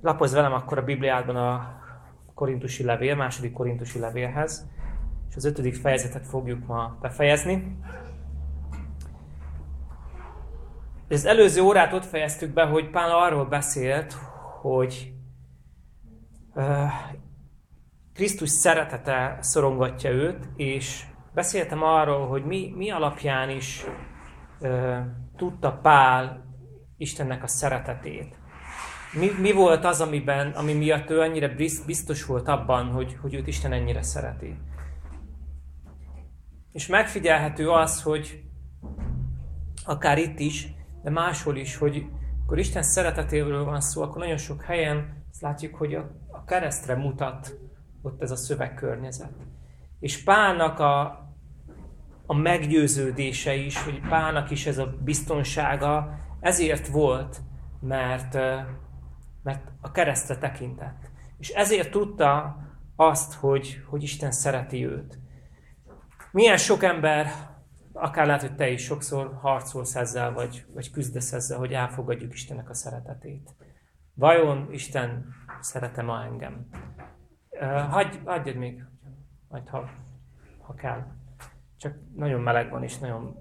lapozz velem akkor a Bibliádban a korintusi levél, második korintusi levélhez, és az ötödik fejezetet fogjuk ma befejezni. Az előző órát ott fejeztük be, hogy Pál arról beszélt, hogy Krisztus szeretete szorongatja őt, és beszéltem arról, hogy mi, mi alapján is uh, tudta Pál Istennek a szeretetét. Mi, mi volt az, amiben, ami miatt ő annyira biztos volt abban, hogy, hogy őt Isten ennyire szereti. És megfigyelhető az, hogy akár itt is, de máshol is, hogy akkor Isten szeretetéről van szó, akkor nagyon sok helyen azt látjuk, hogy a, a keresztre mutat ott ez a szövegkörnyezet. És Pálnak a, a meggyőződése is, hogy Pálnak is ez a biztonsága ezért volt, mert, mert a keresztre tekintett. És ezért tudta azt, hogy, hogy Isten szereti őt. Milyen sok ember, akár lehet, hogy te is sokszor harcolsz ezzel, vagy, vagy küzdesz ezzel, hogy elfogadjuk Istennek a szeretetét. Vajon Isten szeretem ma engem? Hagy, hagyjad még, majd ha, ha kell. Csak nagyon meleg van, és nagyon...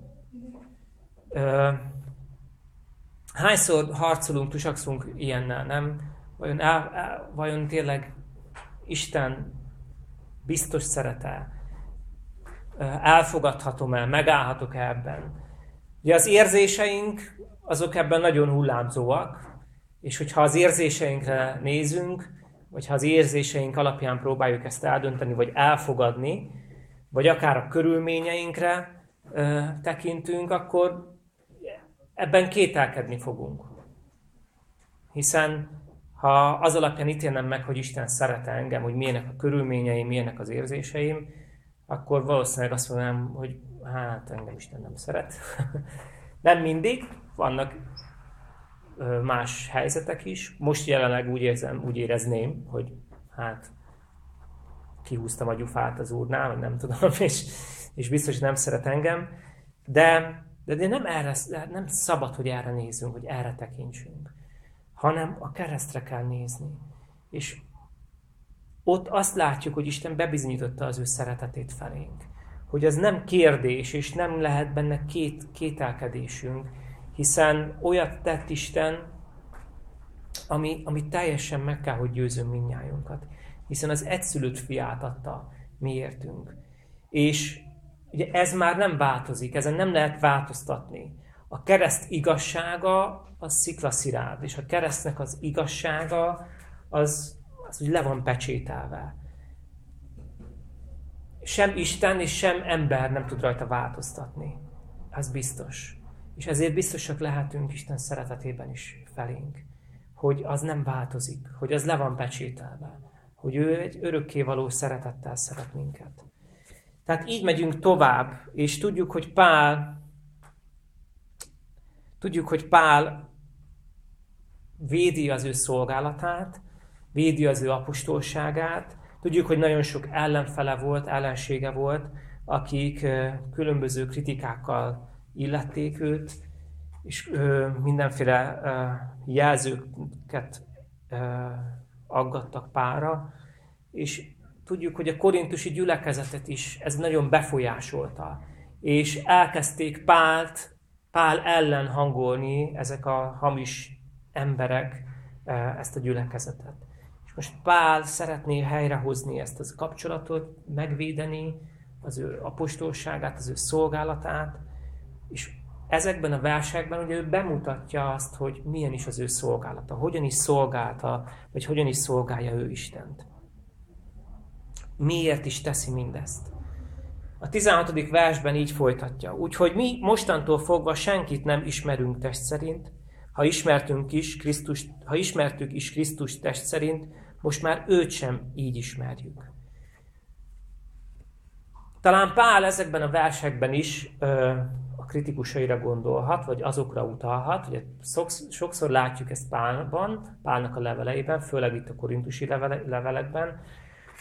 hányszor harcolunk, tusakszunk ilyennel, nem? Vajon, el, el, vajon tényleg Isten biztos szerete? elfogadhatom el, megállhatok -e ebben. Ugye az érzéseink, azok ebben nagyon hullámzóak, és hogyha az érzéseinkre nézünk, vagy ha az érzéseink alapján próbáljuk ezt eldönteni, vagy elfogadni, vagy akár a körülményeinkre ö, tekintünk, akkor ebben kételkedni fogunk. Hiszen ha az alapján ítélnem meg, hogy Isten szeret engem, hogy milyenek a körülményeim, milyenek az érzéseim, akkor valószínűleg azt mondanám, hogy hát engem Isten nem szeret. nem mindig, vannak más helyzetek is. Most jelenleg úgy érzem, úgy érezném, hogy hát kihúztam a gyufát az úrnál, vagy nem tudom, és, és biztos, hogy nem szeret engem. De, de, de nem, erre, nem szabad, hogy erre nézzünk, hogy erre tekintsünk, hanem a keresztre kell nézni. És ott azt látjuk, hogy Isten bebizonyította az ő szeretetét felénk. Hogy az nem kérdés, és nem lehet benne két, kételkedésünk, hiszen olyat tett Isten, ami, ami teljesen meg kell, hogy győzön minnyájunkat. Hiszen az egyszülött fiát adta miértünk. És ugye ez már nem változik, ezen nem lehet változtatni. A kereszt igazsága az sziklaszirád, és a keresztnek az igazsága az az úgy le van pecsételve. Sem Isten és sem ember nem tud rajta változtatni. Ez biztos. És ezért biztosak lehetünk Isten szeretetében is felénk. Hogy az nem változik, hogy az le van pecsételve. Hogy ő egy örökkévaló szeretettel szeret minket. Tehát így megyünk tovább, és tudjuk, hogy Pál tudjuk, hogy Pál védi az ő szolgálatát, védi az ő apostolságát. Tudjuk, hogy nagyon sok ellenfele volt, ellensége volt, akik különböző kritikákkal illették őt, és mindenféle jelzőket aggattak pára, és tudjuk, hogy a korintusi gyülekezetet is ez nagyon befolyásolta, és elkezdték Pált, Pál ellen hangolni ezek a hamis emberek ezt a gyülekezetet. Most Pál szeretné helyrehozni ezt az kapcsolatot, megvédeni az ő apostolságát, az ő szolgálatát, és ezekben a versekben ugye ő bemutatja azt, hogy milyen is az ő szolgálata, hogyan is szolgálta, vagy hogyan is szolgálja ő Istent. Miért is teszi mindezt? A 16. versben így folytatja. Úgyhogy mi mostantól fogva senkit nem ismerünk test szerint, ha ismertünk is Krisztus, ha ismertük is Krisztus test szerint, most már őt sem így ismerjük. Talán Pál ezekben a versekben is ö, a kritikusaira gondolhat, vagy azokra utalhat. Ugye sokszor látjuk ezt Pálban, Pálnak a leveleiben, főleg itt a korintusi levele, levelekben,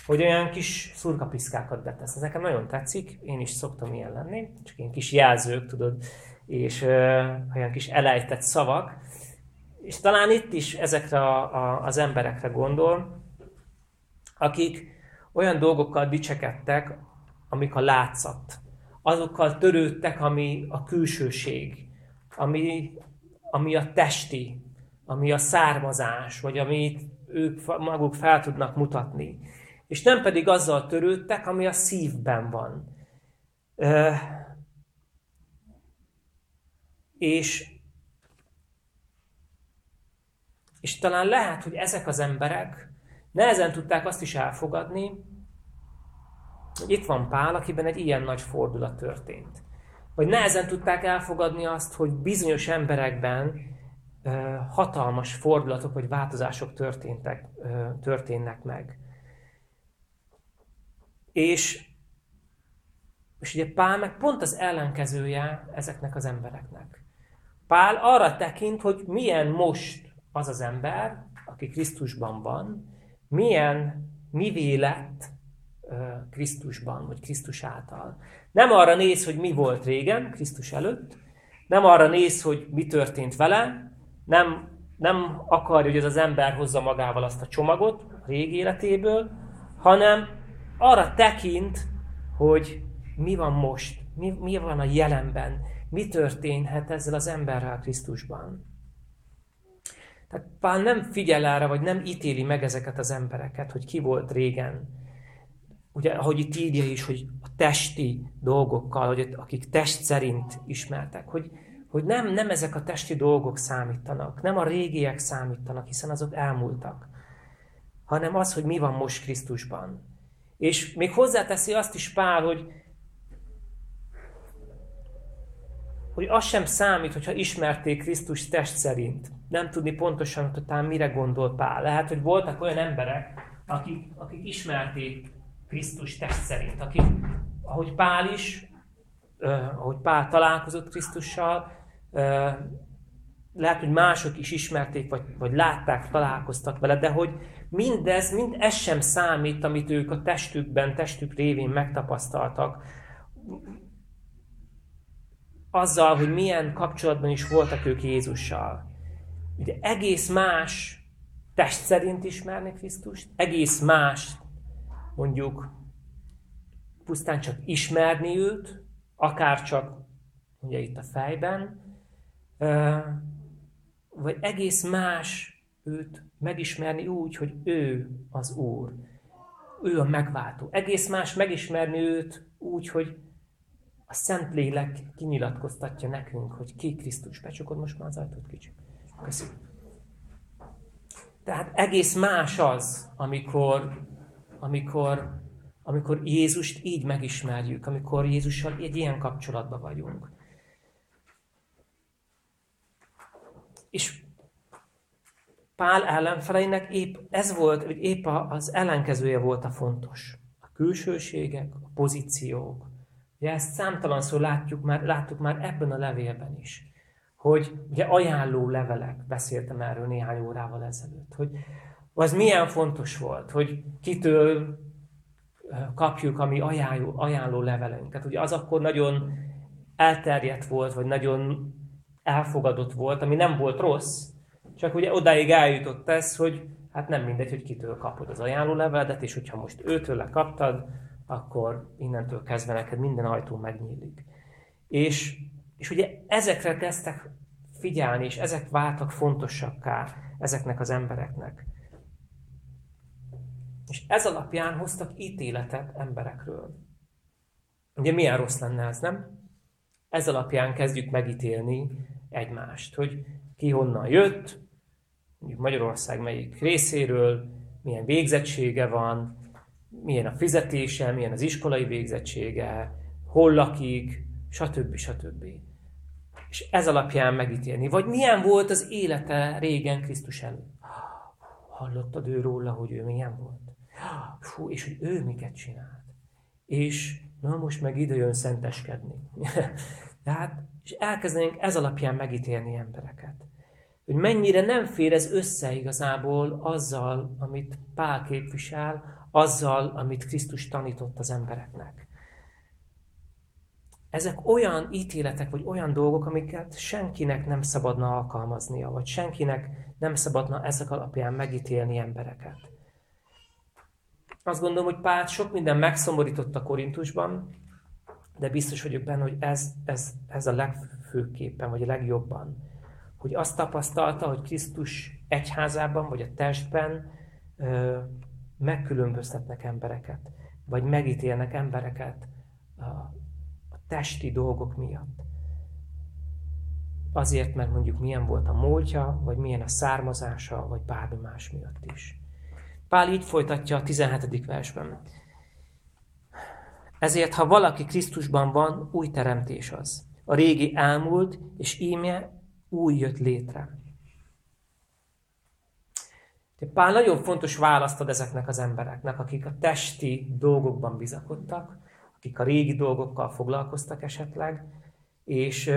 hogy olyan kis szurkapiszkákat betesz. Ez nekem nagyon tetszik, én is szoktam ilyen lenni, csak ilyen kis jelzők, tudod, és ö, olyan kis elejtett szavak, És talán itt is ezekre a, a, az emberekre gondol, akik olyan dolgokkal dicsekedtek, amik a látszat. Azokkal törődtek, ami a külsőség, ami, ami a testi, ami a származás, vagy amit ők maguk fel tudnak mutatni. És nem pedig azzal törődtek, ami a szívben van. És, és talán lehet, hogy ezek az emberek nehezen tudták azt is elfogadni, hogy itt van Pál, akiben egy ilyen nagy fordulat történt. Vagy nehezen tudták elfogadni azt, hogy bizonyos emberekben hatalmas fordulatok vagy változások történtek, történnek meg. És, és ugye Pál meg pont az ellenkezője ezeknek az embereknek. Pál arra tekint, hogy milyen most az az ember, aki Krisztusban van, milyen, mivé lett Krisztusban, vagy Krisztus által. Nem arra néz, hogy mi volt régen, Krisztus előtt, nem arra néz, hogy mi történt vele, nem, nem akarja, hogy ez az ember hozza magával azt a csomagot a régi életéből, hanem arra tekint, hogy mi van most, mi, mi van a jelenben, mi történhet ezzel az emberrel Krisztusban. Tehát Pál nem figyel erre, vagy nem ítéli meg ezeket az embereket, hogy ki volt régen. Ugye, ahogy itt írja is, hogy a testi dolgokkal, hogy akik test szerint ismertek, hogy, hogy nem, nem ezek a testi dolgok számítanak, nem a régiek számítanak, hiszen azok elmúltak, hanem az, hogy mi van most Krisztusban. És még hozzáteszi azt is Pál, hogy hogy az sem számít, hogyha ismerték Krisztus test szerint. Nem tudni pontosan, hogy talán mire gondol Pál. Lehet, hogy voltak olyan emberek, akik, akik ismerték Krisztus test szerint, akik, ahogy Pál is, eh, ahogy Pál találkozott Krisztussal, eh, lehet, hogy mások is ismerték, vagy, vagy látták, találkoztak vele, de hogy mindez, mind ez sem számít, amit ők a testükben, testük révén megtapasztaltak. Azzal, hogy milyen kapcsolatban is voltak ők Jézussal. Ugye egész más test szerint ismerni Krisztust, egész más mondjuk pusztán csak ismerni őt, akár csak ugye itt a fejben, vagy egész más őt megismerni úgy, hogy ő az Úr. Ő a megváltó. Egész más megismerni őt úgy, hogy a Szentlélek kinyilatkoztatja nekünk, hogy ki Krisztus. Becsukod most már az ajtót kicsit. Köszönöm. Tehát egész más az, amikor, amikor, amikor Jézust így megismerjük, amikor Jézussal egy ilyen kapcsolatban vagyunk. És Pál ellenfeleinek épp ez volt, hogy épp az ellenkezője volt a fontos. A külsőségek, a pozíciók. Ugye ezt számtalanszor látjuk már, láttuk már ebben a levélben is. Hogy ugye ajánló levelek, beszéltem erről néhány órával ezelőtt, hogy az milyen fontos volt, hogy kitől kapjuk a mi ajánló, ajánló levelünket. Ugye az akkor nagyon elterjedt volt, vagy nagyon elfogadott volt, ami nem volt rossz, csak ugye odáig eljutott ez, hogy hát nem mindegy, hogy kitől kapod az ajánlólevelet, és hogyha most őtől kaptad, akkor innentől kezdve neked minden ajtó megnyílik. És, és ugye ezekre kezdtek figyelni, és ezek váltak fontosakká ezeknek az embereknek. És ez alapján hoztak ítéletet emberekről. Ugye milyen rossz lenne ez, nem? Ez alapján kezdjük megítélni egymást, hogy ki honnan jött, mondjuk Magyarország melyik részéről, milyen végzettsége van, milyen a fizetése, milyen az iskolai végzettsége, hol lakik, stb. stb. És ez alapján megítélni. Vagy milyen volt az élete régen Krisztus előtt. Hallottad ő róla, hogy ő milyen volt? Fú, és hogy ő miket csinált. És na most meg ide jön szenteskedni. Tehát, és elkezdenénk ez alapján megítélni embereket hogy mennyire nem fér ez össze igazából azzal, amit Pál képvisel, azzal, amit Krisztus tanított az embereknek. ezek olyan ítéletek, vagy olyan dolgok, amiket senkinek nem szabadna alkalmaznia, vagy senkinek nem szabadna ezek alapján megítélni embereket. Azt gondolom, hogy Pál sok minden megszomorított a Korintusban, de biztos vagyok benne, hogy ez, ez, ez a legfőképpen, vagy a legjobban. Hogy azt tapasztalta, hogy Krisztus egyházában, vagy a testben ö, megkülönböztetnek embereket, vagy megítélnek embereket a, a testi dolgok miatt. Azért, mert mondjuk milyen volt a múltja, vagy milyen a származása, vagy bármi más miatt is. Pál így folytatja a 17. versben. Ezért, ha valaki Krisztusban van, új teremtés az. A régi elmúlt, és íme új jött létre. Pál nagyon fontos választ ad ezeknek az embereknek, akik a testi dolgokban bizakodtak, akik a régi dolgokkal foglalkoztak esetleg, és,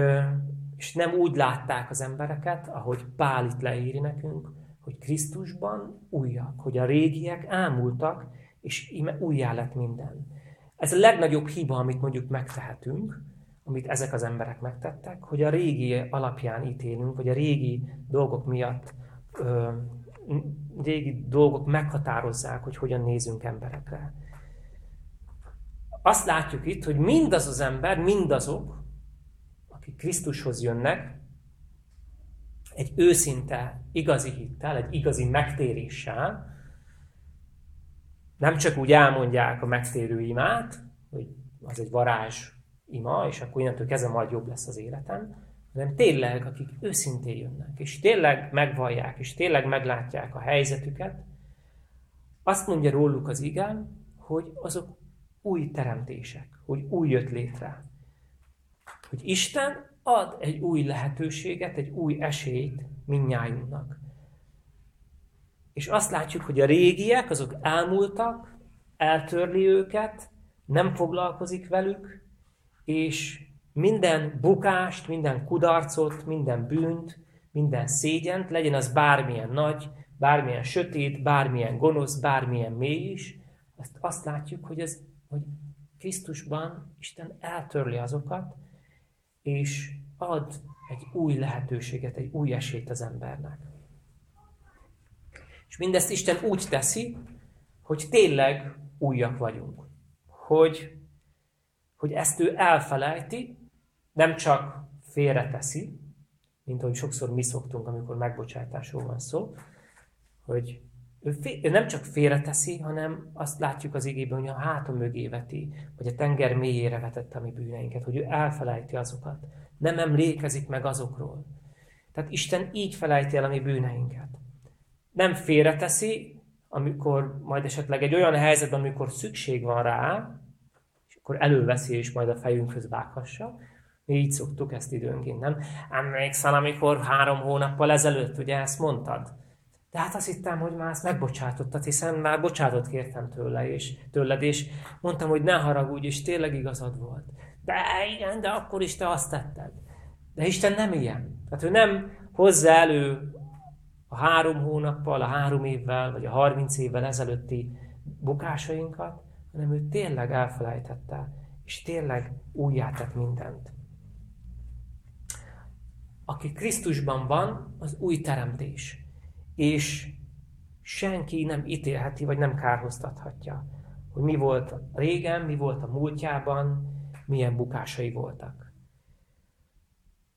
és nem úgy látták az embereket, ahogy Pál itt leíri nekünk, hogy Krisztusban újak, hogy a régiek elmúltak, és íme újjá lett minden. Ez a legnagyobb hiba, amit mondjuk megtehetünk, amit ezek az emberek megtettek, hogy a régi alapján ítélünk, vagy a régi dolgok miatt, ö, régi dolgok meghatározzák, hogy hogyan nézünk emberekre. Azt látjuk itt, hogy mindaz az ember, mindazok, akik Krisztushoz jönnek, egy őszinte, igazi hittel, egy igazi megtéréssel, nem csak úgy elmondják a megtérő imát, hogy az egy varázs ima, és akkor innentől kezdve majd jobb lesz az életem, hanem tényleg, akik őszintén jönnek, és tényleg megvallják, és tényleg meglátják a helyzetüket, azt mondja róluk az igen, hogy azok új teremtések, hogy új jött létre. Hogy Isten ad egy új lehetőséget, egy új esélyt minnyájunknak. És azt látjuk, hogy a régiek, azok elmúltak, eltörli őket, nem foglalkozik velük, és minden bukást, minden kudarcot, minden bűnt, minden szégyent, legyen az bármilyen nagy, bármilyen sötét, bármilyen gonosz, bármilyen mély is, azt, azt látjuk, hogy, ez, hogy Krisztusban Isten eltörli azokat, és ad egy új lehetőséget, egy új esélyt az embernek. És mindezt Isten úgy teszi, hogy tényleg újak vagyunk. Hogy, hogy ezt ő elfelejti, nem csak félreteszi, mint ahogy sokszor mi szoktunk, amikor megbocsátásról van szó, hogy ő, fél, ő nem csak félreteszi, hanem azt látjuk az igében, hogy a háta mögé veti, vagy a tenger mélyére vetette a mi bűneinket, hogy ő elfelejti azokat. Nem emlékezik meg azokról. Tehát Isten így felejti el a mi bűneinket. Nem félreteszi, amikor majd esetleg egy olyan helyzetben, amikor szükség van rá, akkor előveszi és majd a fejünkhöz vághassa, mi így szoktuk ezt időnként, nem? Emlékszel, amikor három hónappal ezelőtt, ugye ezt mondtad? De hát azt hittem, hogy már ezt megbocsátottad, hiszen már bocsátot kértem tőle, és, tőled, és mondtam, hogy ne haragudj, és tényleg igazad volt. De igen, de akkor is te azt tetted. De Isten nem ilyen. Tehát ő nem hozza elő a három hónappal, a három évvel, vagy a harminc évvel ezelőtti bukásainkat, hanem ő tényleg elfelejtette, és tényleg újjátett mindent. Aki Krisztusban van, az új teremtés és senki nem ítélheti, vagy nem kárhoztathatja, hogy mi volt régen, mi volt a múltjában, milyen bukásai voltak.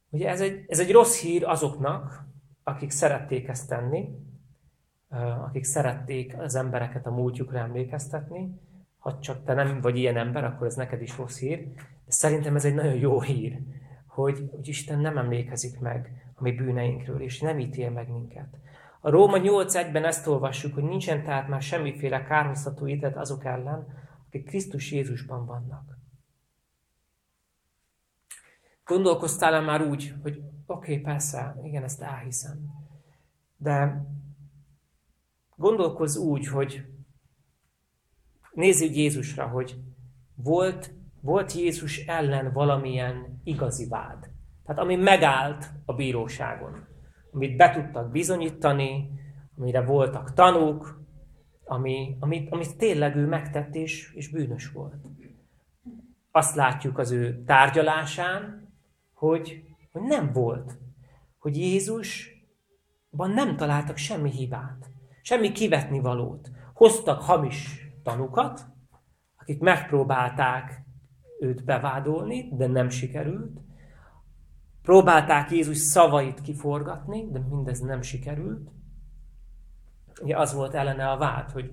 Ugye ez egy, ez egy rossz hír azoknak, akik szerették ezt tenni, akik szerették az embereket a múltjukra emlékeztetni, ha csak te nem vagy ilyen ember, akkor ez neked is rossz hír. De szerintem ez egy nagyon jó hír, hogy, hogy Isten nem emlékezik meg a mi bűneinkről, és nem ítél meg minket. A Róma 8.1-ben ezt olvassuk, hogy nincsen tehát már semmiféle kárhoztató ítélet azok ellen, akik Krisztus Jézusban vannak. Gondolkoztál-e már úgy, hogy oké, okay, persze, igen, ezt elhiszem. De gondolkozz úgy, hogy nézzük Jézusra, hogy volt, volt Jézus ellen valamilyen igazi vád. Tehát ami megállt a bíróságon amit be tudtak bizonyítani, amire voltak tanúk, ami, amit, amit tényleg ő megtett és, és bűnös volt. azt látjuk az ő tárgyalásán, hogy, hogy nem volt. Hogy Jézusban nem találtak semmi hibát, semmi kivetni valót. Hoztak hamis tanukat, akik megpróbálták őt bevádolni, de nem sikerült. Próbálták Jézus szavait kiforgatni, de mindez nem sikerült. Ugye az volt ellene a vád, hogy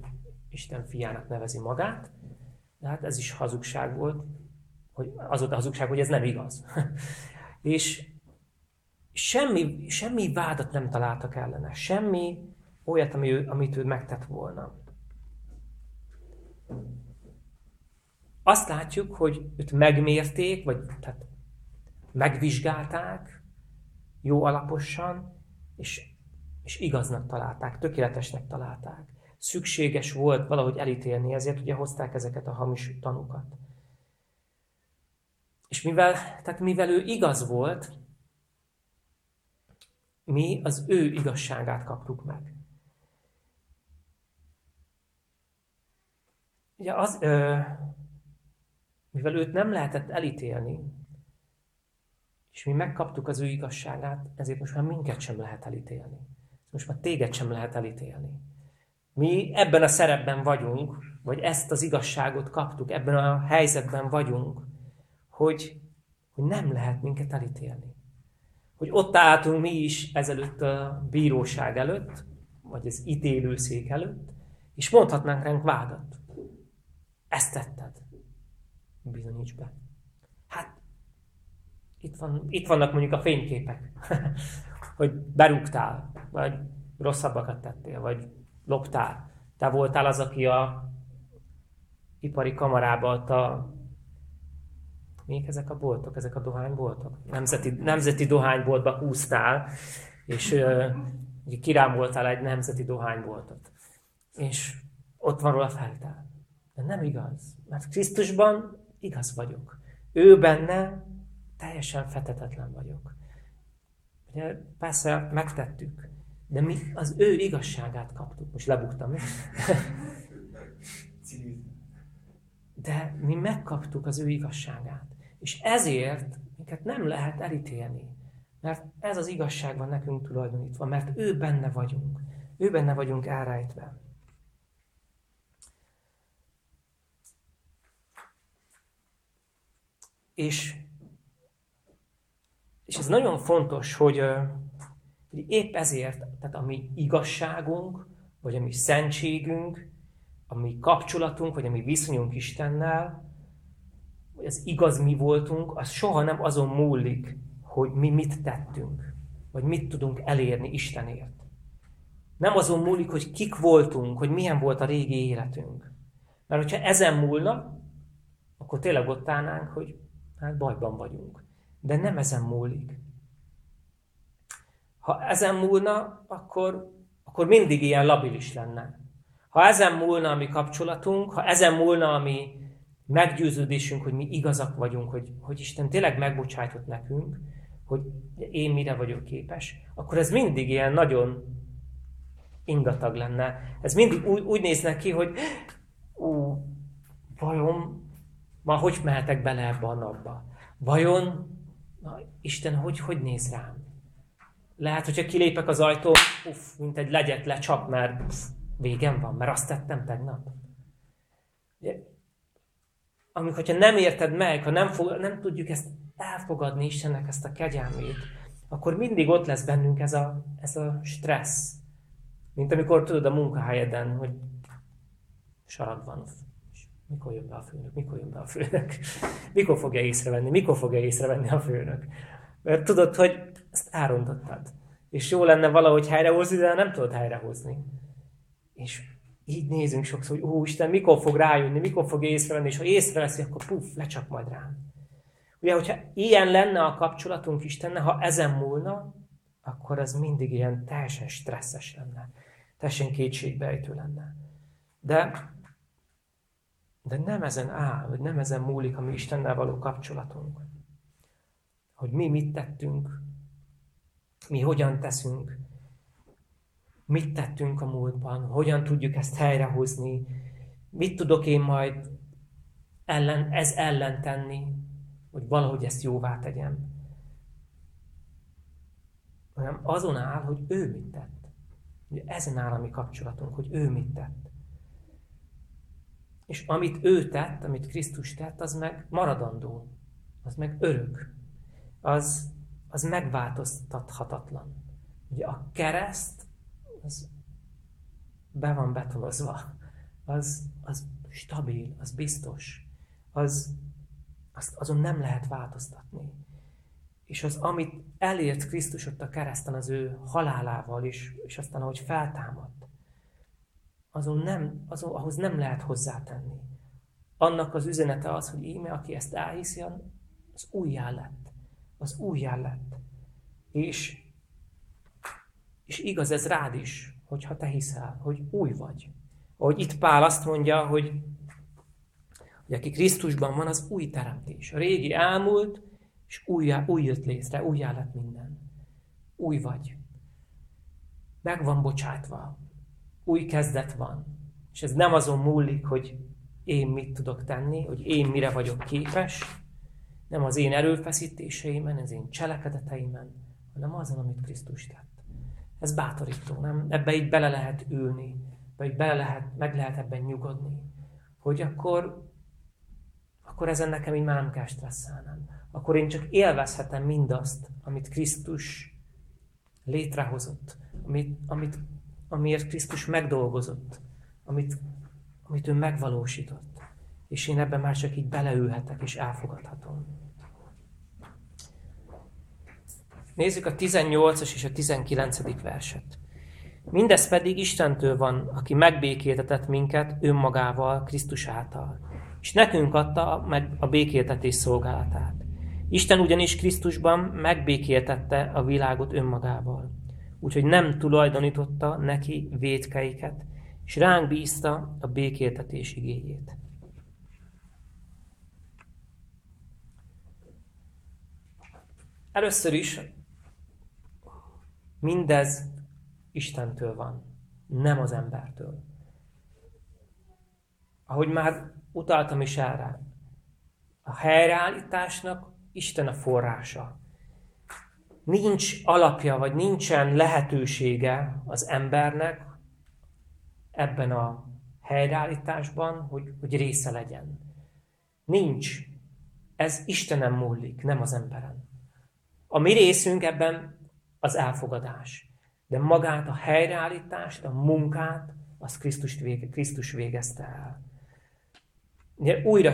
Isten fiának nevezi magát, de hát ez is hazugság volt, hogy az volt a hazugság, hogy ez nem igaz. és semmi, semmi vádat nem találtak ellene, semmi olyat, ami ő, amit ő megtett volna. Azt látjuk, hogy őt megmérték, vagy tehát megvizsgálták jó alaposan, és, és igaznak találták, tökéletesnek találták. Szükséges volt valahogy elítélni, ezért ugye hozták ezeket a hamis tanukat. És mivel, tehát mivel ő igaz volt, mi az ő igazságát kaptuk meg. Ugye az, mivel őt nem lehetett elítélni, és mi megkaptuk az ő igazságát, ezért most már minket sem lehet elítélni. Most már téged sem lehet elítélni. Mi ebben a szerepben vagyunk, vagy ezt az igazságot kaptuk, ebben a helyzetben vagyunk, hogy, hogy nem lehet minket elítélni. Hogy ott álltunk mi is ezelőtt a bíróság előtt, vagy az ítélőszék előtt, és mondhatnánk ránk vádat. Ezt tetted. Bizonyíts be. Hát, itt, van, itt vannak mondjuk a fényképek, hogy berúgtál, vagy rosszabbakat tettél, vagy loptál. Te voltál az, aki a ipari kamarába a még ezek a boltok, ezek a dohányboltok? Nemzeti, nemzeti dohányboltba húztál, és uh, kirámoltál egy nemzeti dohányboltot. És ott van róla feltál. De nem igaz, mert Krisztusban igaz vagyok. Ő benne teljesen fetetetlen vagyok. Ugye, persze megtettük, de mi az ő igazságát kaptuk. Most lebuktam. De mi megkaptuk az ő igazságát. És ezért minket nem lehet elítélni. Mert ez az igazság van nekünk tulajdonítva, mert ő benne vagyunk. Ő benne vagyunk elrejtve. És, és ez nagyon fontos, hogy, hogy épp ezért, tehát a mi igazságunk, vagy a mi szentségünk, a mi kapcsolatunk, vagy a mi viszonyunk Istennel, hogy az igaz mi voltunk, az soha nem azon múlik, hogy mi mit tettünk, vagy mit tudunk elérni Istenért. Nem azon múlik, hogy kik voltunk, hogy milyen volt a régi életünk. Mert hogyha ezen múlna, akkor tényleg ott állnánk, hogy hát bajban vagyunk. De nem ezen múlik. Ha ezen múlna, akkor, akkor mindig ilyen labilis lenne. Ha ezen múlna a mi kapcsolatunk, ha ezen múlna a mi meggyőződésünk, hogy mi igazak vagyunk, hogy, hogy Isten tényleg megbocsájtott nekünk, hogy én mire vagyok képes, akkor ez mindig ilyen nagyon ingatag lenne. Ez mindig úgy, úgy néznek ki, hogy ú, vajon ma hogy mehetek bele ebbe a napba? Vajon na, Isten hogy, hogy néz rám? Lehet, hogyha kilépek az ajtó, uff, mint egy legyet lecsap, mert pff, végem van, mert azt tettem tegnap amikor hogyha nem érted meg, ha nem, fog, nem tudjuk ezt elfogadni Istennek ezt a kegyelmét, akkor mindig ott lesz bennünk ez a, ez a stressz. Mint amikor tudod a munkahelyeden, hogy sarad van. Mikor jön be a főnök? Mikor jön be a főnök? Mikor fogja észrevenni? Mikor fogja észrevenni a főnök? Mert tudod, hogy ezt elrontottad. És jó lenne valahogy helyrehozni, de nem tudod helyrehozni. És így nézünk sokszor, hogy ó, Isten mikor fog rájönni, mikor fog észrevenni, és ha észreveszi, akkor puf, lecsap majd rám. Ugye, hogyha ilyen lenne a kapcsolatunk Istenne, ha ezen múlna, akkor az mindig ilyen teljesen stresszes lenne. Teljesen kétségbejtő lenne. De, de nem ezen áll, vagy nem ezen múlik a mi Istennel való kapcsolatunk. Hogy mi mit tettünk, mi hogyan teszünk, mit tettünk a múltban, hogyan tudjuk ezt helyrehozni, mit tudok én majd ellen, ez ellen tenni, hogy valahogy ezt jóvá tegyem. Hanem azon áll, hogy ő mit tett. Ugye ezen áll a mi kapcsolatunk, hogy ő mit tett. És amit ő tett, amit Krisztus tett, az meg maradandó, az meg örök, az, az megváltoztathatatlan. Ugye a kereszt, az be van betonozva, az, az stabil, az biztos, az, az, azon nem lehet változtatni. És az, amit elért Krisztus ott a kereszten az ő halálával is, és aztán ahogy feltámadt, azon nem, azon, ahhoz nem lehet hozzátenni. Annak az üzenete az, hogy íme, aki ezt elhiszi, az újjá lett. Az újjá lett. És, és igaz ez rád is, hogyha te hiszel, hogy új vagy. Ahogy itt Pál azt mondja, hogy, hogy aki Krisztusban van, az új teremtés. A régi elmúlt, és újjá, új jött létre, újjá lett minden. Új vagy. Meg van bocsátva. Új kezdet van. És ez nem azon múlik, hogy én mit tudok tenni, hogy én mire vagyok képes, nem az én erőfeszítéseimen, az én cselekedeteimen, hanem azon, amit Krisztus tett. Ez bátorító, nem? Ebbe így bele lehet ülni, vagy bele lehet, meg lehet ebben nyugodni. Hogy akkor, akkor ezen nekem így már nem kell stresszelnem. Akkor én csak élvezhetem mindazt, amit Krisztus létrehozott, amit, amit, amiért Krisztus megdolgozott, amit, amit ő megvalósított. És én ebben már csak így beleülhetek és elfogadhatom. Nézzük a 18-as és a 19. verset. Mindez pedig Istentől van, aki megbékéltetett minket önmagával, Krisztus által. És nekünk adta meg a békéltetés szolgálatát. Isten ugyanis Krisztusban megbékéltette a világot önmagával. Úgyhogy nem tulajdonította neki védkeiket, és ránk bízta a békéltetés igényét. Először is mindez Istentől van, nem az embertől. Ahogy már utaltam is erre, a helyreállításnak Isten a forrása. Nincs alapja, vagy nincsen lehetősége az embernek ebben a helyreállításban, hogy, hogy része legyen. Nincs. Ez Istenem múlik, nem az emberen. A mi részünk ebben az elfogadás. De magát a helyreállítást, a munkát, az Krisztus, vége, Krisztus végezte el. Ugye újra,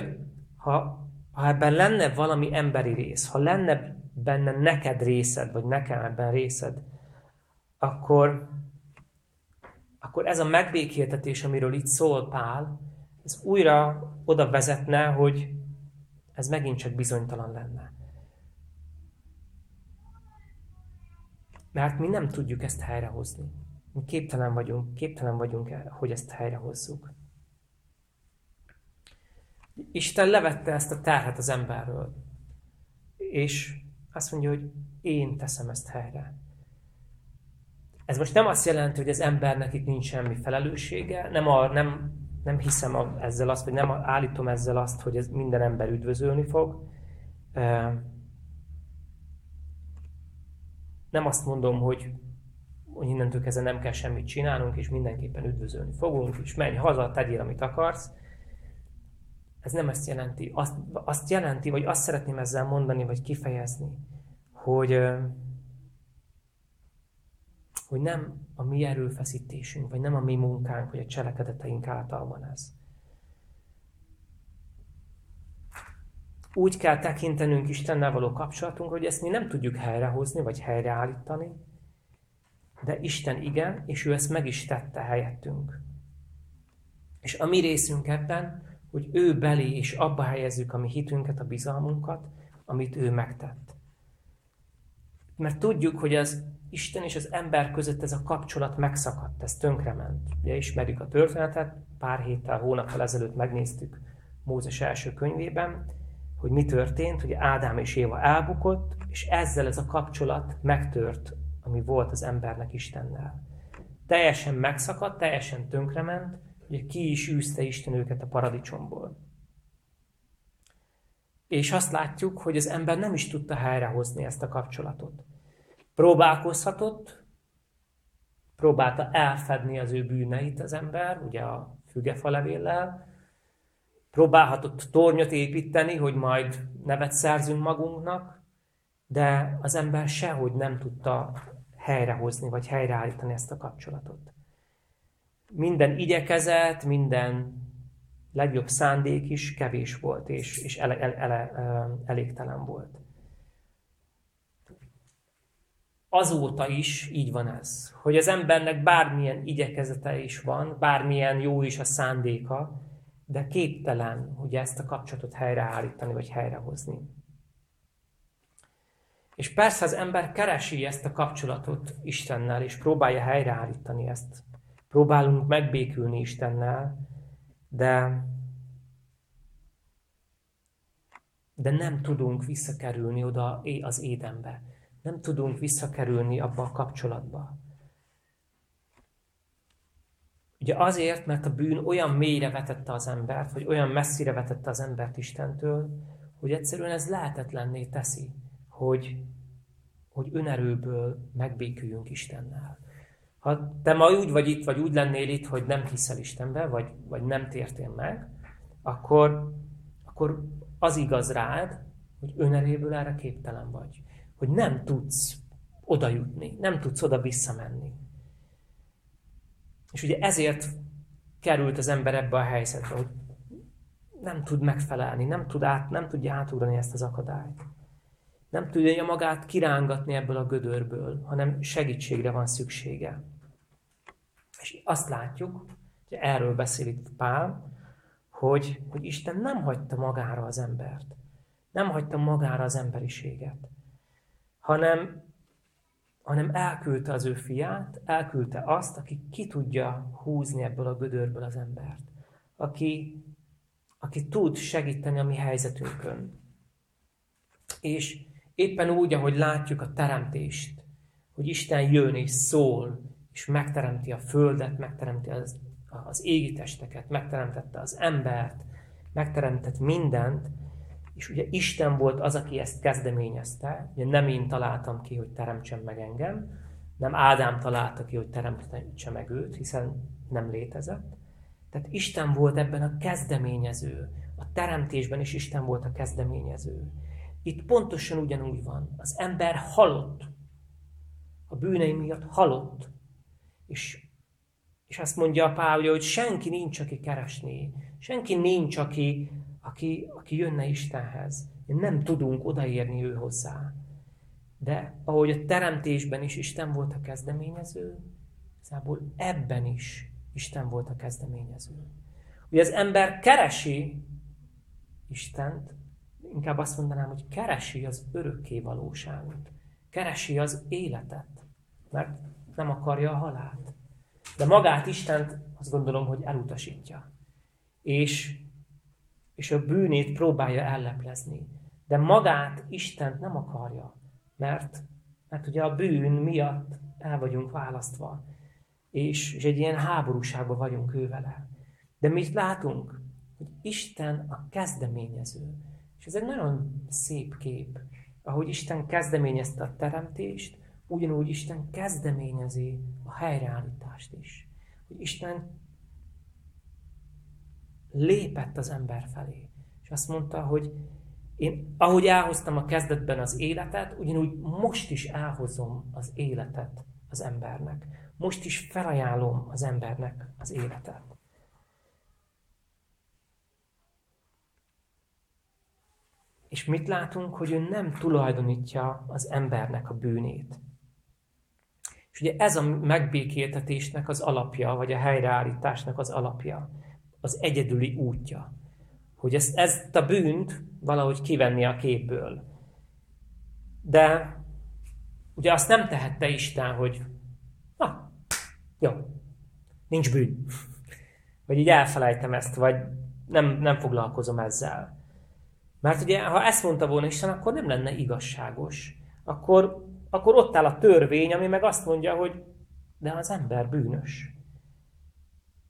ha, ha ebben lenne valami emberi rész, ha lenne benne neked részed, vagy nekem ebben részed, akkor, akkor ez a megbékéltetés, amiről itt szól Pál, ez újra oda vezetne, hogy ez megint csak bizonytalan lenne. Mert mi nem tudjuk ezt helyrehozni. Mi képtelen vagyunk, képtelen vagyunk, hogy ezt helyrehozzuk. Isten levette ezt a terhet az emberről. És azt mondja, hogy én teszem ezt helyre. Ez most nem azt jelenti, hogy az embernek itt nincs semmi felelőssége, nem, a, nem, nem hiszem a, ezzel azt, vagy nem állítom ezzel azt, hogy ez minden ember üdvözölni fog. Nem azt mondom, hogy, hogy innentől kezdve nem kell semmit csinálnunk, és mindenképpen üdvözölni fogunk, és menj haza, tegyél, amit akarsz. Ez nem ezt jelenti. Azt, azt jelenti, vagy azt szeretném ezzel mondani, vagy kifejezni, hogy, hogy nem a mi erőfeszítésünk, vagy nem a mi munkánk, vagy a cselekedeteink által van ez. úgy kell tekintenünk Istennel való kapcsolatunkra, hogy ezt mi nem tudjuk helyrehozni, vagy helyreállítani, de Isten igen, és ő ezt meg is tette helyettünk. És a mi részünk ebben, hogy ő belé és abba helyezzük a mi hitünket, a bizalmunkat, amit ő megtett. Mert tudjuk, hogy az Isten és az ember között ez a kapcsolat megszakadt, ez tönkrement. Ugye ismerjük a történetet, pár héttel, hónappal ezelőtt megnéztük Mózes első könyvében, hogy mi történt, hogy Ádám és Éva elbukott, és ezzel ez a kapcsolat megtört, ami volt az embernek Istennel. Teljesen megszakadt, teljesen tönkrement, hogy ki is űzte Isten őket a paradicsomból. És azt látjuk, hogy az ember nem is tudta helyrehozni ezt a kapcsolatot. Próbálkozhatott, próbálta elfedni az ő bűneit az ember, ugye a fügefalevéllel, próbálhatott tornyot építeni, hogy majd nevet szerzünk magunknak, de az ember sehogy nem tudta helyrehozni, vagy helyreállítani ezt a kapcsolatot. Minden igyekezet, minden legjobb szándék is kevés volt, és, és ele, ele, ele, elégtelen volt. Azóta is így van ez, hogy az embernek bármilyen igyekezete is van, bármilyen jó is a szándéka, de képtelen ugye ezt a kapcsolatot helyreállítani, vagy helyrehozni. És persze az ember keresi ezt a kapcsolatot Istennel, és próbálja helyreállítani ezt. Próbálunk megbékülni Istennel, de, de nem tudunk visszakerülni oda az édenbe. Nem tudunk visszakerülni abba a kapcsolatba. Ugye azért, mert a bűn olyan mélyre vetette az embert, vagy olyan messzire vetette az embert Istentől, hogy egyszerűen ez lehetetlenné teszi, hogy, hogy önerőből megbéküljünk Istennel. Ha te ma úgy vagy itt, vagy úgy lennél itt, hogy nem hiszel Istenbe, vagy, vagy nem tértél meg, akkor, akkor az igaz rád, hogy öneréből erre képtelen vagy. Hogy nem tudsz oda jutni, nem tudsz oda visszamenni. És ugye ezért került az ember ebbe a helyzetre, hogy nem tud megfelelni, nem, tud át, nem tudja átugrani ezt az akadályt. Nem tudja magát kirángatni ebből a gödörből, hanem segítségre van szüksége. És azt látjuk, hogy erről beszél itt Pál, hogy, hogy Isten nem hagyta magára az embert. Nem hagyta magára az emberiséget, hanem hanem elküldte az ő fiát, elküldte azt, aki ki tudja húzni ebből a gödörből az embert. Aki, aki tud segíteni a mi helyzetünkön. És éppen úgy, ahogy látjuk a teremtést, hogy Isten jön és szól, és megteremti a földet, megteremti az, az égi testeket, megteremtette az embert, megteremtett mindent, és ugye Isten volt az, aki ezt kezdeményezte, ugye nem én találtam ki, hogy teremtsen meg engem, nem Ádám találta ki, hogy teremtse meg őt, hiszen nem létezett. Tehát Isten volt ebben a kezdeményező. A teremtésben is Isten volt a kezdeményező. Itt pontosan ugyanúgy van. Az ember halott. A bűnei miatt halott. És, és azt mondja a Pál, hogy senki nincs, aki keresné. Senki nincs, aki, aki, aki jönne Istenhez. Nem tudunk odaérni ő hozzá. De ahogy a teremtésben is Isten volt a kezdeményező, igazából ebben is Isten volt a kezdeményező. Ugye az ember keresi Istent, inkább azt mondanám, hogy keresi az örökké valóságot. Keresi az életet, mert nem akarja a halált. De magát Istent azt gondolom, hogy elutasítja. És és a bűnét próbálja elleplezni. De magát Isten nem akarja, mert, mert ugye a bűn miatt el vagyunk választva, és, és egy ilyen háborúságban vagyunk ő vele. De mit látunk? Hogy Isten a kezdeményező. És ez egy nagyon szép kép. Ahogy Isten kezdeményezte a teremtést, ugyanúgy Isten kezdeményezi a helyreállítást is. Hogy Isten lépett az ember felé. És azt mondta, hogy én, ahogy elhoztam a kezdetben az életet, ugyanúgy most is elhozom az életet az embernek. Most is felajánlom az embernek az életet. És mit látunk, hogy ő nem tulajdonítja az embernek a bűnét. És ugye ez a megbékéltetésnek az alapja, vagy a helyreállításnak az alapja az egyedüli útja. Hogy ezt, ezt a bűnt valahogy kivenni a képből. De ugye azt nem tehette Isten, hogy na, jó, nincs bűn. Vagy így elfelejtem ezt, vagy nem, nem foglalkozom ezzel. Mert ugye, ha ezt mondta volna Isten, akkor nem lenne igazságos. Akkor, akkor ott áll a törvény, ami meg azt mondja, hogy de az ember bűnös.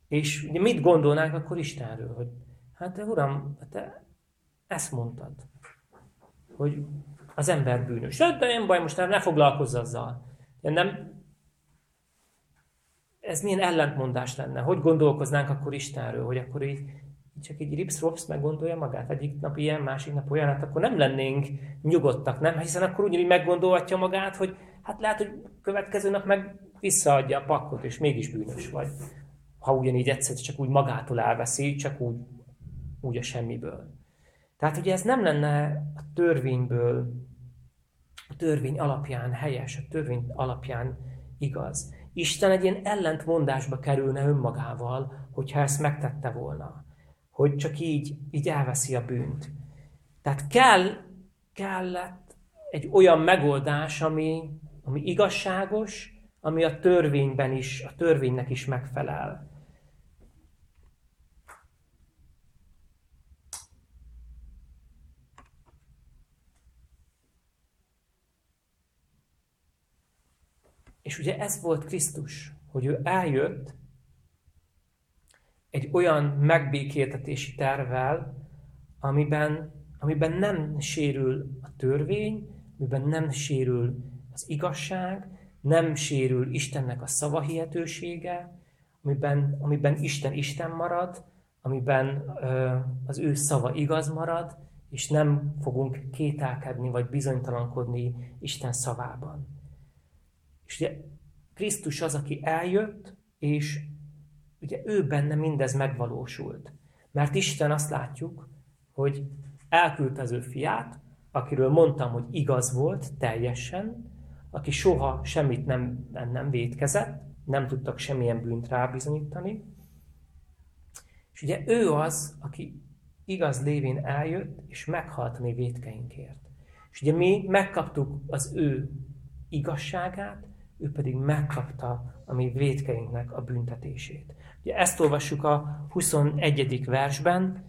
És ugye mit gondolnánk akkor Istenről, hogy hát de uram, te, ezt mondtad. Hogy az ember bűnös. De nem baj, most ne foglalkozz azzal. De nem, ez milyen ellentmondás lenne? Hogy gondolkoznánk akkor Istenről? Hogy akkor így csak így rips meggondolja magát, egyik nap ilyen, másik nap olyan, hát akkor nem lennénk nyugodtak, nem? Hiszen akkor ugyanúgy meggondolhatja magát, hogy hát lehet, hogy következő nap meg visszaadja a pakkot, és mégis bűnös vagy. Ha ugyanígy egyszer csak úgy magától elveszi, csak úgy, úgy a semmiből. Tehát ugye ez nem lenne a törvényből, a törvény alapján helyes, a törvény alapján igaz. Isten egy ilyen ellentmondásba kerülne önmagával, hogyha ezt megtette volna hogy csak így, így elveszi a bűnt. Tehát kell, kellett egy olyan megoldás, ami, ami igazságos, ami a törvényben is, a törvénynek is megfelel. És ugye ez volt Krisztus, hogy ő eljött, egy olyan megbékéltetési tervvel, amiben, amiben nem sérül a törvény, amiben nem sérül az igazság, nem sérül Istennek a szavahihetősége, amiben, amiben Isten Isten marad, amiben ö, az ő szava igaz marad, és nem fogunk kételkedni vagy bizonytalankodni Isten szavában. És ugye Krisztus az, aki eljött, és ugye ő benne mindez megvalósult. Mert Isten azt látjuk, hogy elküldte az ő fiát, akiről mondtam, hogy igaz volt teljesen, aki soha semmit nem, nem, védkezett, nem tudtak semmilyen bűnt rábizonyítani. És ugye ő az, aki igaz lévén eljött, és meghalt a mi védkeinkért. És ugye mi megkaptuk az ő igazságát, ő pedig megkapta a mi védkeinknek a büntetését. Ugye ezt olvassuk a 21. versben,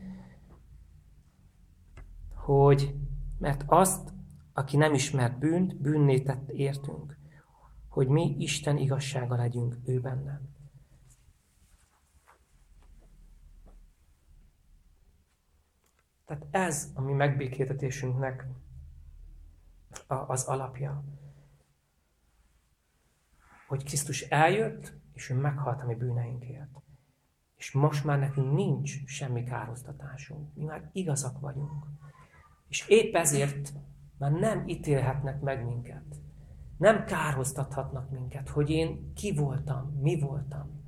hogy mert azt, aki nem ismert bűnt, bűnné tett értünk, hogy mi Isten igazsága legyünk ő bennem. Tehát ez a mi megbékéltetésünknek az alapja. Hogy Krisztus eljött, és ő meghalt a mi bűneinkért. És most már nekünk nincs semmi károsztatásunk. Mi már igazak vagyunk. És épp ezért már nem ítélhetnek meg minket. Nem kárhoztathatnak minket, hogy én ki voltam, mi voltam.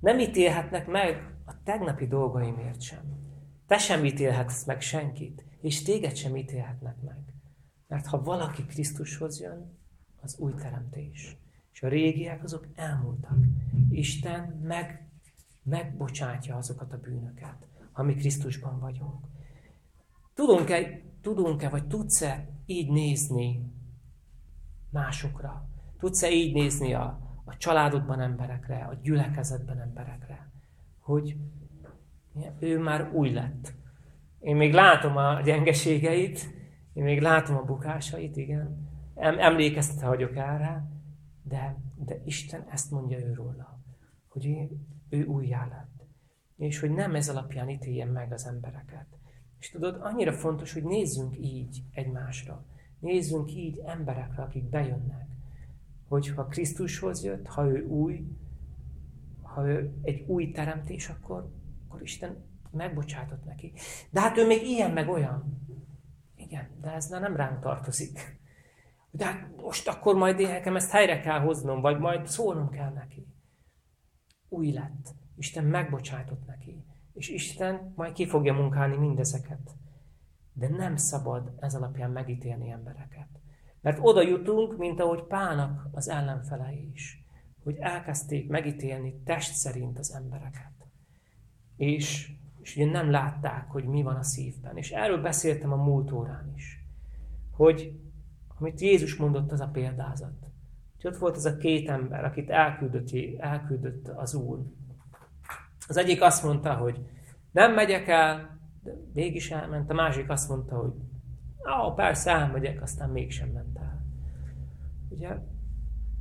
Nem ítélhetnek meg a tegnapi dolgaimért sem. Te sem ítélhetsz meg senkit, és téged sem ítélhetnek meg. Mert ha valaki Krisztushoz jön, az új teremtés. És a régiek azok elmúltak. Isten meg megbocsátja azokat a bűnöket, ha mi Krisztusban vagyunk. Tudunk-e, tudunk-e vagy tudsz-e így nézni másokra? Tudsz-e így nézni a, a családodban emberekre, a gyülekezetben emberekre? Hogy ő már új lett. Én még látom a gyengeségeit, én még látom a bukásait, igen. Emlékeztetve vagyok erre, de, de Isten ezt mondja őróla, hogy ő újjá lett. És hogy nem ez alapján ítéljen meg az embereket. És tudod, annyira fontos, hogy nézzünk így egymásra. Nézzünk így emberekre, akik bejönnek. Hogy ha Krisztushoz jött, ha ő új, ha ő egy új teremtés, akkor, akkor Isten megbocsátott neki. De hát ő még ilyen, meg olyan. Igen, de ez nem ránk tartozik. De hát most akkor majd én nekem ezt helyre kell hoznom, vagy majd szólnom kell neki új lett. Isten megbocsájtott neki. És Isten majd ki fogja munkálni mindezeket. De nem szabad ez alapján megítélni embereket. Mert oda jutunk, mint ahogy Pának az ellenfelei is. Hogy elkezdték megítélni test szerint az embereket. És, és ugye nem látták, hogy mi van a szívben. És erről beszéltem a múlt órán is. Hogy amit Jézus mondott, az a példázat. És ott volt az a két ember, akit elküldött, elküldött az Úr. Az egyik azt mondta, hogy nem megyek el, de mégis elment. A másik azt mondta, hogy ó, persze elmegyek, aztán mégsem ment el. Ugye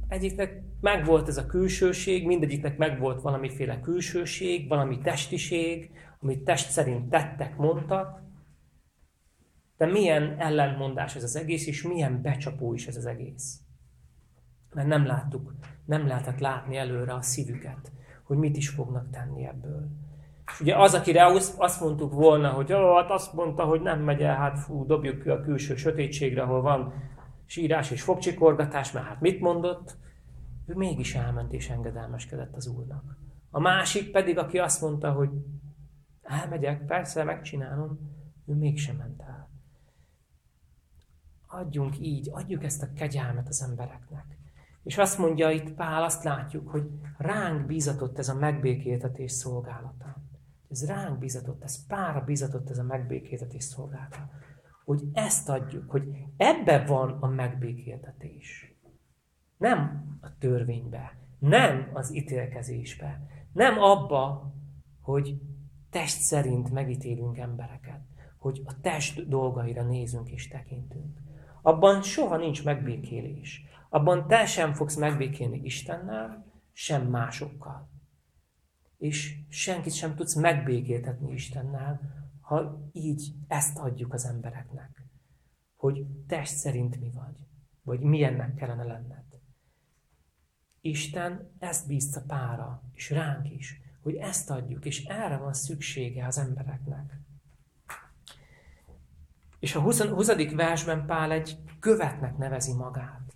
egyiknek megvolt ez a külsőség, mindegyiknek megvolt valamiféle külsőség, valami testiség, amit test szerint tettek, mondtak, De milyen ellentmondás ez az egész, és milyen becsapó is ez az egész. Mert nem láttuk, nem lehetett látni előre a szívüket, hogy mit is fognak tenni ebből. És ugye az, akire azt mondtuk volna, hogy ó, hát azt mondta, hogy nem megy el, hát fú, dobjuk ki a külső sötétségre, ahol van sírás és fogcsikorgatás, mert hát mit mondott? Ő mégis elment és engedelmeskedett az Úrnak. A másik pedig, aki azt mondta, hogy elmegyek, persze, megcsinálom, ő mégsem ment el. Adjunk így, adjuk ezt a kegyelmet az embereknek. És azt mondja itt Pál, azt látjuk, hogy ránk bízatott ez a megbékéltetés szolgálata. Ez ránk bízatott, ez pára bízatott ez a megbékéltetés szolgálata. Hogy ezt adjuk, hogy ebbe van a megbékéltetés. Nem a törvénybe, nem az ítélkezésbe, nem abba, hogy test szerint megítélünk embereket, hogy a test dolgaira nézünk és tekintünk. Abban soha nincs megbékélés. Abban te sem fogsz megbékélni Istennel, sem másokkal. És senkit sem tudsz megbékéltetni Istennel, ha így ezt adjuk az embereknek. Hogy test szerint mi vagy, vagy milyennek kellene lenned. Isten ezt bízta pára, és ránk is, hogy ezt adjuk, és erre van szüksége az embereknek. És a 20. 20. versben Pál egy követnek nevezi magát.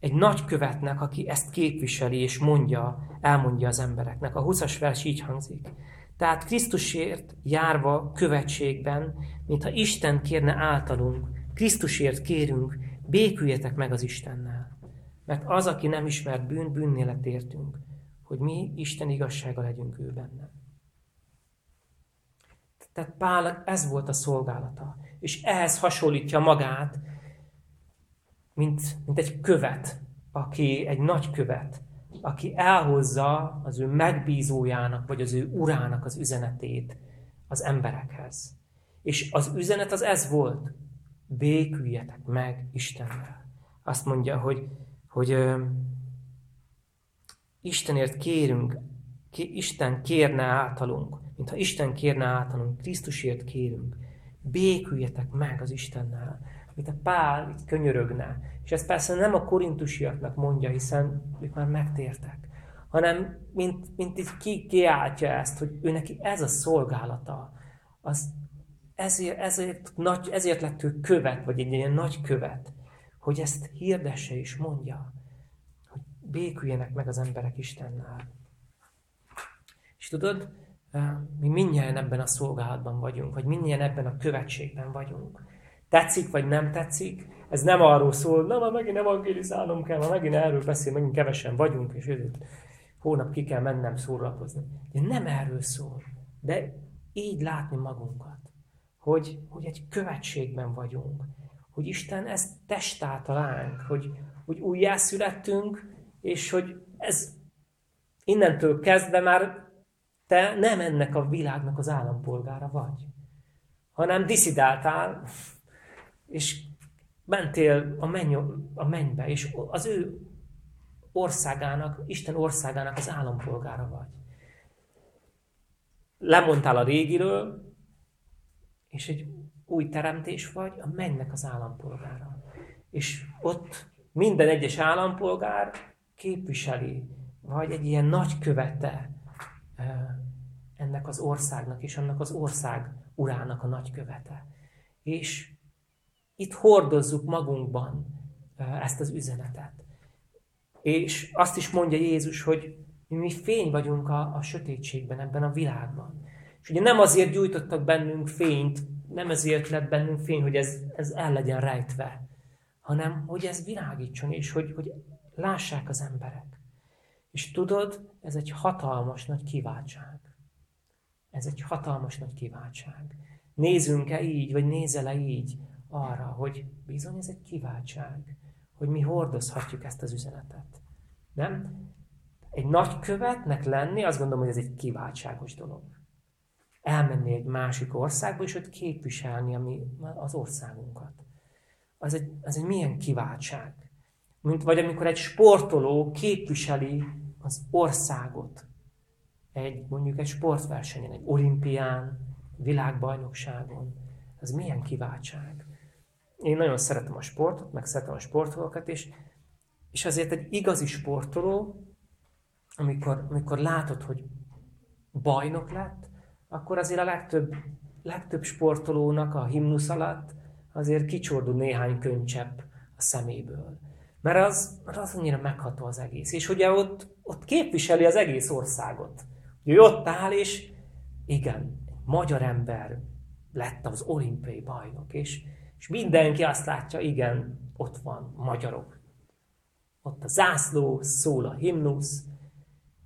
Egy nagy követnek, aki ezt képviseli és mondja, elmondja az embereknek. A 20-as vers így hangzik. Tehát Krisztusért járva követségben, mintha Isten kérne általunk, Krisztusért kérünk, béküljetek meg az Istennel. Mert az, aki nem ismer bűn, bűnnél értünk, hogy mi Isten igazsága legyünk ő benne. Tehát Pál ez volt a szolgálata. És ehhez hasonlítja magát, mint, mint egy követ, aki egy nagy követ, aki elhozza az ő megbízójának, vagy az ő urának az üzenetét az emberekhez. És az üzenet az ez volt, béküljetek meg Istennel. Azt mondja, hogy, hogy ö, Istenért kérünk, ki, Isten kérne általunk, mintha Isten kérne általunk, Krisztusért kérünk, béküljetek meg az Istennel, mint a Pál itt könyörögne. És ez persze nem a korintusiaknak mondja, hiszen ők már megtértek, hanem mint, mint így ki kiáltja ezt, hogy ő neki ez a szolgálata, az ezért, ezért, nagy, ezért lett ő követ, vagy egy ilyen nagy követ, hogy ezt hirdesse és mondja, hogy béküljenek meg az emberek Istennel. És tudod, mi mindjárt ebben a szolgálatban vagyunk, vagy mindjárt ebben a követségben vagyunk. Tetszik, vagy nem tetszik, ez nem arról szól, na, már megint evangélizálnom kell, már megint erről beszél, megint kevesen vagyunk, és ezért hónap ki kell mennem szórakozni. De nem erről szól, de így látni magunkat, hogy, hogy egy követségben vagyunk, hogy Isten ezt testálta ránk, hogy, hogy újjászülettünk, és hogy ez innentől kezdve már te nem ennek a világnak az állampolgára vagy, hanem diszidáltál, és mentél a, menny, a mennybe, és az ő országának, Isten országának az állampolgára vagy. Lemondtál a régiről, és egy új teremtés vagy, a mennynek az állampolgára. És ott minden egyes állampolgár képviseli, vagy egy ilyen nagy követe ennek az országnak, és annak az ország urának a nagykövete. És itt hordozzuk magunkban ezt az üzenetet. És azt is mondja Jézus, hogy mi fény vagyunk a, a sötétségben, ebben a világban. És ugye nem azért gyújtottak bennünk fényt, nem ezért lett bennünk fény, hogy ez, ez el legyen rejtve, hanem hogy ez világítson, és hogy, hogy lássák az emberek. És tudod, ez egy hatalmas nagy kiváltság. Ez egy hatalmas nagy kiváltság. Nézünk-e így, vagy nézel-e így arra, hogy bizony ez egy kiváltság, hogy mi hordozhatjuk ezt az üzenetet. Nem? Egy nagy követnek lenni, azt gondolom, hogy ez egy kiváltságos dolog. Elmenni egy másik országba, és ott képviselni ami az országunkat. Az egy, az egy milyen kiváltság. Mint vagy amikor egy sportoló képviseli az országot egy mondjuk egy sportversenyen, egy olimpián, világbajnokságon, az milyen kiváltság. Én nagyon szeretem a sportot, meg szeretem a sportolókat, és, és azért egy igazi sportoló, amikor, amikor látod, hogy bajnok lett, akkor azért a legtöbb, legtöbb sportolónak a himnusz alatt azért kicsordul néhány könycsepp a szeméből. Mert az, mert az annyira megható az egész. És ugye ott, ott képviseli az egész országot. Ő ott áll, és igen, magyar ember lett az olimpiai bajnok, és mindenki azt látja, igen, ott van magyarok. Ott a zászló, szól a himnusz,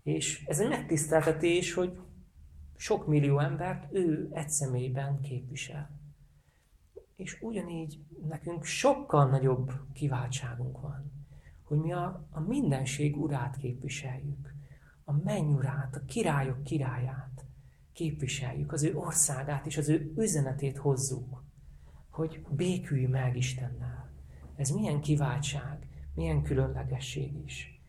és ez egy megtiszteltetés, hogy sok millió embert ő egy személyben képvisel. És ugyanígy nekünk sokkal nagyobb kiváltságunk van, hogy mi a, a mindenség urát képviseljük, a mennyurát, a királyok királyát képviseljük, az ő országát és az ő üzenetét hozzuk, hogy békülj meg Istennel. Ez milyen kiváltság, milyen különlegesség is.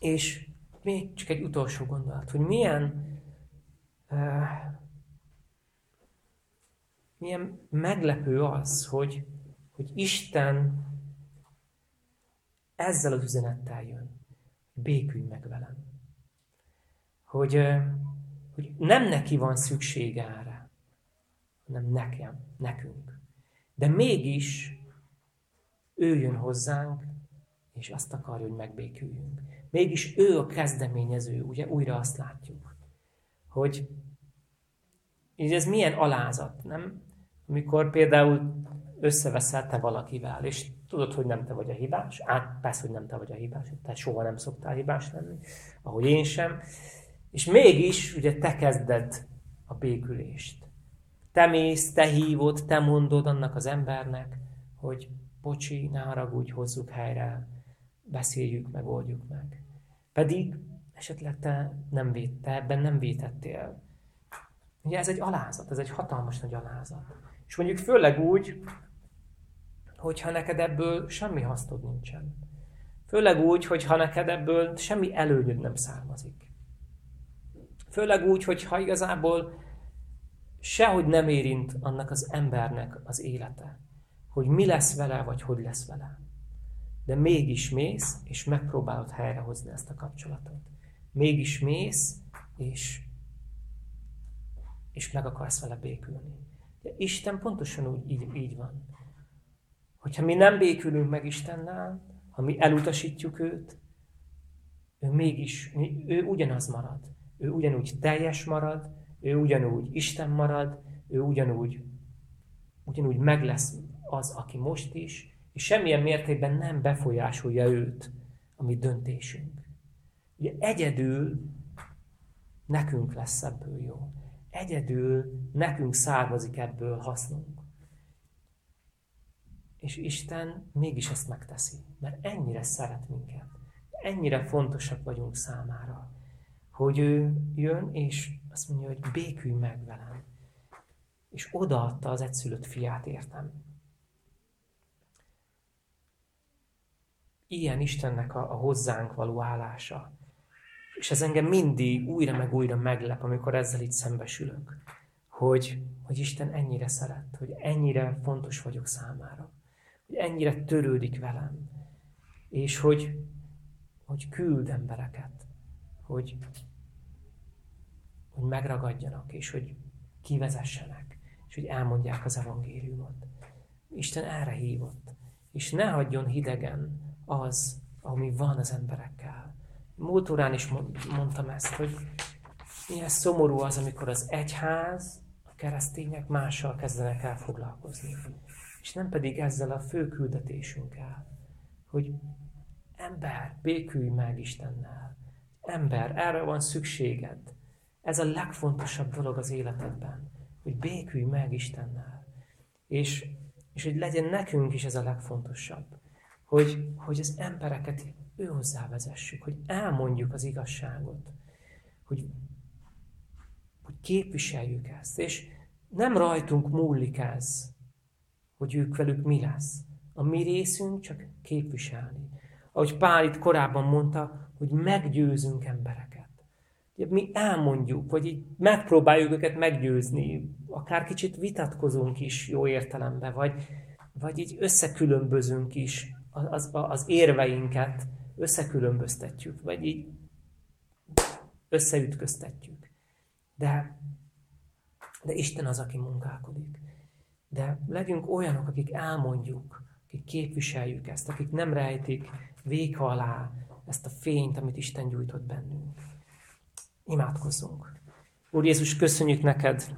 És még csak egy utolsó gondolat, hogy milyen uh, milyen meglepő az, hogy, hogy Isten ezzel az üzenettel jön. Békülj meg velem. Hogy, hogy nem neki van szüksége erre, hanem nekem, nekünk. De mégis ő jön hozzánk, és azt akarja, hogy megbéküljünk. Mégis ő a kezdeményező, ugye újra azt látjuk, hogy és ez milyen alázat, nem? Amikor például összeveszel te valakivel, és tudod, hogy nem te vagy a hibás, át persze, hogy nem te vagy a hibás, te soha nem szoktál hibás lenni, ahogy én sem, és mégis ugye te kezded a békülést. Te mész, te hívod, te mondod annak az embernek, hogy bocsi, ne haragudj, hozzuk helyre, beszéljük, megoldjuk meg. Pedig esetleg te nem véd, te ebben nem vétettél. Ugye ez egy alázat, ez egy hatalmas nagy alázat. És mondjuk főleg úgy, hogyha neked ebből semmi hasznod nincsen. Főleg úgy, hogyha neked ebből semmi előnyöd nem származik. Főleg úgy, hogyha igazából sehogy nem érint annak az embernek az élete, hogy mi lesz vele, vagy hogy lesz vele de mégis mész, és megpróbálod helyrehozni ezt a kapcsolatot. Mégis mész, és, és meg akarsz vele békülni. De Isten pontosan úgy így, így van. Hogyha mi nem békülünk meg Istennel, ha mi elutasítjuk őt, ő mégis, ő ugyanaz marad. Ő ugyanúgy teljes marad, ő ugyanúgy Isten marad, ő ugyanúgy, ugyanúgy meg lesz az, aki most is, és semmilyen mértékben nem befolyásolja őt a mi döntésünk. Ugye egyedül nekünk lesz ebből jó. Egyedül nekünk származik ebből hasznunk. És Isten mégis ezt megteszi, mert ennyire szeret minket. Ennyire fontosak vagyunk számára, hogy ő jön, és azt mondja, hogy békülj meg velem. És odaadta az egyszülött fiát értem. ilyen Istennek a, a hozzánk való állása. És ez engem mindig újra meg újra meglep, amikor ezzel itt szembesülök. Hogy, hogy Isten ennyire szeret, hogy ennyire fontos vagyok számára. Hogy ennyire törődik velem. És hogy, hogy küld embereket. Hogy, hogy megragadjanak, és hogy kivezessenek, és hogy elmondják az evangéliumot. Isten erre hívott. És ne hagyjon hidegen az, ami van az emberekkel. Múlt órán is mondtam ezt, hogy milyen szomorú az, amikor az egyház, a keresztények mással kezdenek el foglalkozni. És nem pedig ezzel a fő küldetésünkkel, hogy ember, békülj meg Istennel. Ember, erre van szükséged. Ez a legfontosabb dolog az életedben, hogy békülj meg Istennel. És, és hogy legyen nekünk is ez a legfontosabb hogy, hogy az embereket ő hozzávezessük, hogy elmondjuk az igazságot, hogy, hogy képviseljük ezt. És nem rajtunk múlik ez, hogy ők velük mi lesz. A mi részünk csak képviselni. Ahogy Pál itt korábban mondta, hogy meggyőzünk embereket. Mi elmondjuk, vagy így megpróbáljuk őket meggyőzni, akár kicsit vitatkozunk is jó értelemben, vagy, vagy így összekülönbözünk is az, az érveinket, összekülönböztetjük, vagy így összeütköztetjük. De, de Isten az, aki munkálkodik. De legyünk olyanok, akik elmondjuk, akik képviseljük ezt, akik nem rejtik véka alá ezt a fényt, amit Isten gyújtott bennünk. Imádkozzunk. Úr Jézus, köszönjük neked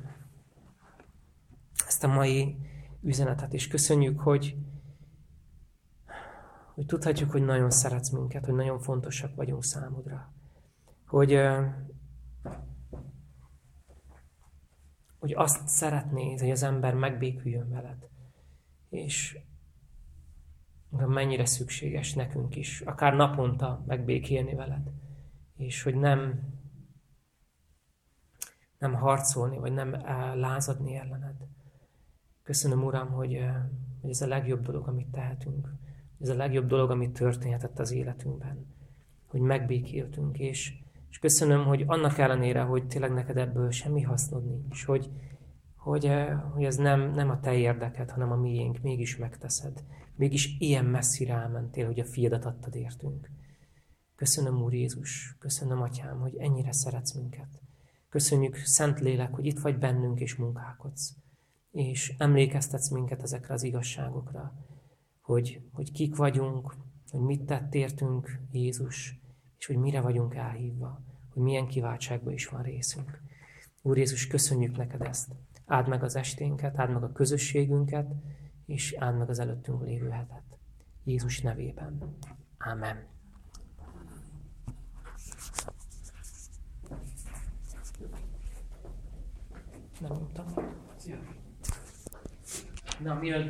ezt a mai üzenetet, és köszönjük, hogy, hogy tudhatjuk, hogy nagyon szeretsz minket, hogy nagyon fontosak vagyunk számodra. Hogy, hogy azt szeretnéd, hogy az ember megbéküljön veled. És mennyire szükséges nekünk is, akár naponta megbékélni veled. És hogy nem, nem harcolni, vagy nem lázadni ellened. Köszönöm, Uram, hogy, hogy ez a legjobb dolog, amit tehetünk. Ez a legjobb dolog, amit történhetett az életünkben. Hogy megbékéltünk, és, és köszönöm, hogy annak ellenére, hogy tényleg neked ebből semmi hasznod nincs, hogy, hogy, hogy ez nem, nem a te érdeked, hanem a miénk, mégis megteszed. Mégis ilyen messzire elmentél, hogy a fiadat adtad értünk. Köszönöm, Úr Jézus, köszönöm, Atyám, hogy ennyire szeretsz minket. Köszönjük, Szent Lélek, hogy itt vagy bennünk és munkálkodsz. És emlékeztetsz minket ezekre az igazságokra, hogy, hogy kik vagyunk, hogy mit tett értünk Jézus, és hogy mire vagyunk elhívva, hogy milyen kiváltságban is van részünk. Úr Jézus, köszönjük neked ezt. Áld meg az esténket, áld meg a közösségünket, és áld meg az előttünk lévő hetet. Jézus nevében. Amen. Nem mondtam. Na, mielőtt